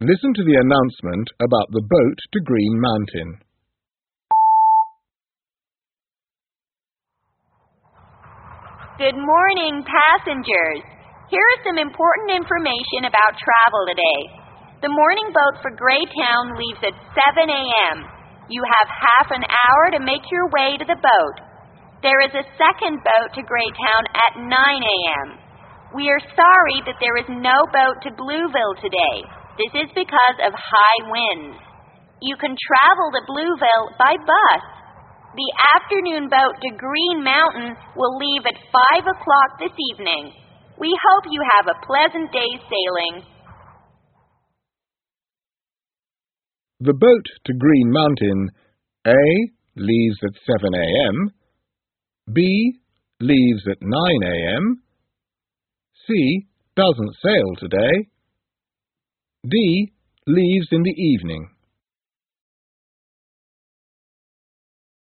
Listen to the announcement about the boat to Green Mountain. Good morning, passengers. Here is some important information about travel today. The morning boat for Greytown leaves at 7 a.m. You have half an hour to make your way to the boat. There is a second boat to Greytown at 9 a.m. We are sorry that there is no boat to Blueville today. This is because of high winds. You can travel to Blueville by bus. The afternoon boat to Green Mountain will leave at 5 o'clock this evening. We hope you have a pleasant day sailing. The boat to Green Mountain A. leaves at 7 a.m. B. leaves at 9 a.m. C. doesn't sail today. D. leaves in the evening.